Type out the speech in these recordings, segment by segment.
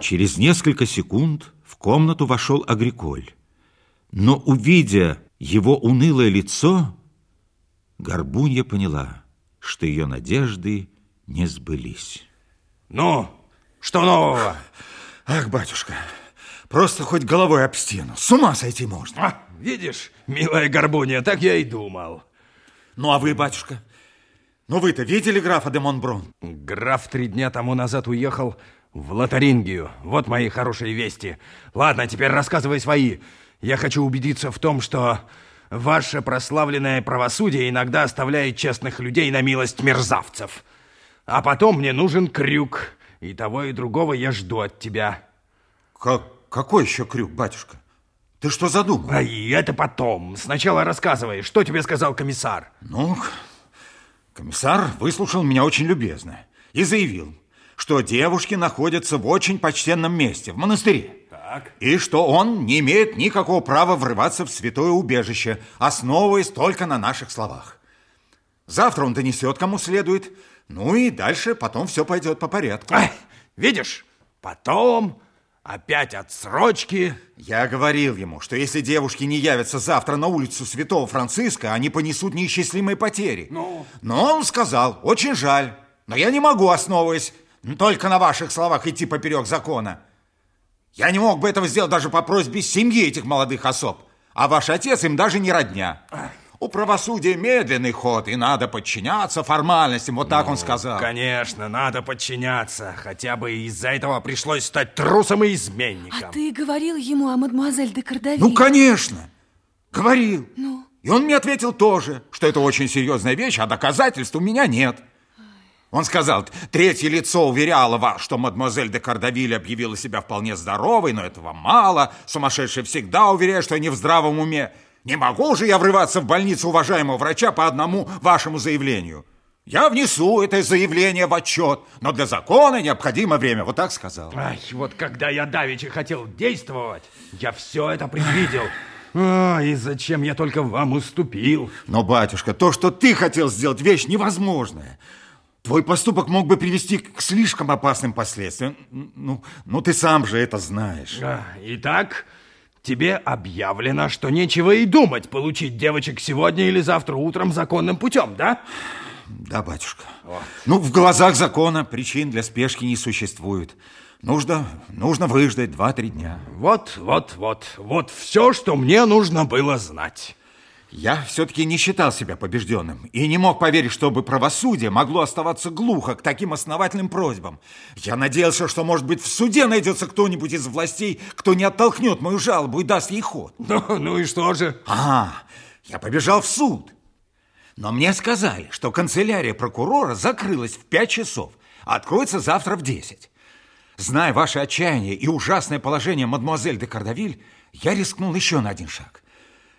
Через несколько секунд в комнату вошел Агриколь. Но, увидя его унылое лицо, Горбунья поняла, что ее надежды не сбылись. Ну, что нового? Ах, батюшка, просто хоть головой об стену. С ума сойти можно. А, видишь, милая Горбунья, так я и думал. Ну, а вы, батюшка, ну вы-то видели графа де Монброн? Граф три дня тому назад уехал в Лотарингию. Вот мои хорошие вести. Ладно, теперь рассказывай свои. Я хочу убедиться в том, что ваше прославленное правосудие иногда оставляет честных людей на милость мерзавцев. А потом мне нужен крюк. И того, и другого я жду от тебя. Как, какой еще крюк, батюшка? Ты что задумал? А и это потом. Сначала рассказывай, что тебе сказал комиссар? Ну, комиссар выслушал меня очень любезно и заявил, что девушки находятся в очень почтенном месте, в монастыре. Так. И что он не имеет никакого права врываться в святое убежище, основываясь только на наших словах. Завтра он донесет кому следует, ну и дальше потом все пойдет по порядку. Ай, видишь, потом опять отсрочки. Я говорил ему, что если девушки не явятся завтра на улицу Святого Франциска, они понесут неисчислимые потери. Ну? Но он сказал, очень жаль, но я не могу, основываясь только на ваших словах, идти поперек закона. Я не мог бы этого сделать даже по просьбе семьи этих молодых особ, а ваш отец им даже не родня. У правосудия медленный ход, и надо подчиняться формальностям, вот так ну, он сказал. Конечно, надо подчиняться, хотя бы из-за этого пришлось стать трусом и изменником. А ты говорил ему о мадемуазель де Кардавиль? Ну, конечно, говорил. Ну? И он мне ответил тоже, что это очень серьезная вещь, а доказательств у меня нет. Он сказал, третье лицо уверяло вас, что мадемуазель де Кардавиль объявила себя вполне здоровой, но этого мало. Сумасшедший всегда уверяет, что они в здравом уме. Не могу же я врываться в больницу уважаемого врача по одному вашему заявлению. Я внесу это заявление в отчет, но для закона необходимо время, вот так сказал. Ай, вот когда я давеча хотел действовать, я все это предвидел. А, и зачем я только вам уступил? Но, батюшка, то, что ты хотел сделать, вещь невозможная. Твой поступок мог бы привести к слишком опасным последствиям. Ну, ну ты сам же это знаешь. А, итак, Тебе объявлено, что нечего и думать получить девочек сегодня или завтра утром законным путем, да? Да, батюшка. Вот. Ну, в глазах закона причин для спешки не существует. Нужно, нужно выждать два-три дня. Вот, вот, вот. Вот все, что мне нужно было знать. Я все-таки не считал себя побежденным и не мог поверить, чтобы правосудие могло оставаться глухо к таким основательным просьбам. Я надеялся, что, может быть, в суде найдется кто-нибудь из властей, кто не оттолкнет мою жалобу и даст ей ход. Ну, ну и что же? А, я побежал в суд. Но мне сказали, что канцелярия прокурора закрылась в пять часов, а откроется завтра в десять. Зная ваше отчаяние и ужасное положение мадемуазель де Кардавиль, я рискнул еще на один шаг.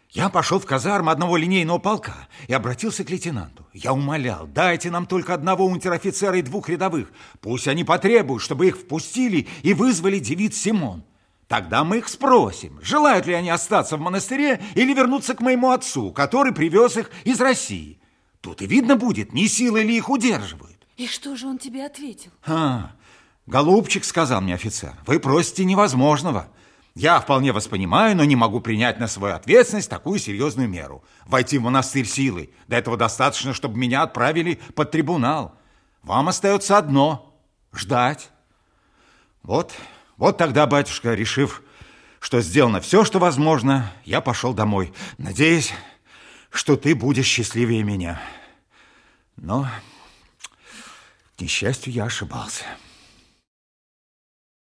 Я пошел в казарм одного линейного полка и обратился к лейтенанту. Я умолял, дайте нам только одного унтер-офицера и двух рядовых. Пусть они потребуют, чтобы их впустили и вызвали девиц Симон. Тогда мы их спросим, желают ли они остаться в монастыре или вернуться к моему отцу, который привез их из России. Тут и видно будет, не силой ли их удерживают. И что же он тебе ответил? А, голубчик, сказал мне офицер, вы просите невозможного. Я вполне вас понимаю, но не могу принять на свою ответственность такую серьезную меру. Войти в монастырь силой. До этого достаточно, чтобы меня отправили под трибунал. Вам остается одно – ждать. Вот, вот тогда, батюшка, решив, что сделано все, что возможно, я пошел домой, надеясь, что ты будешь счастливее меня. Но, к несчастью, я ошибался.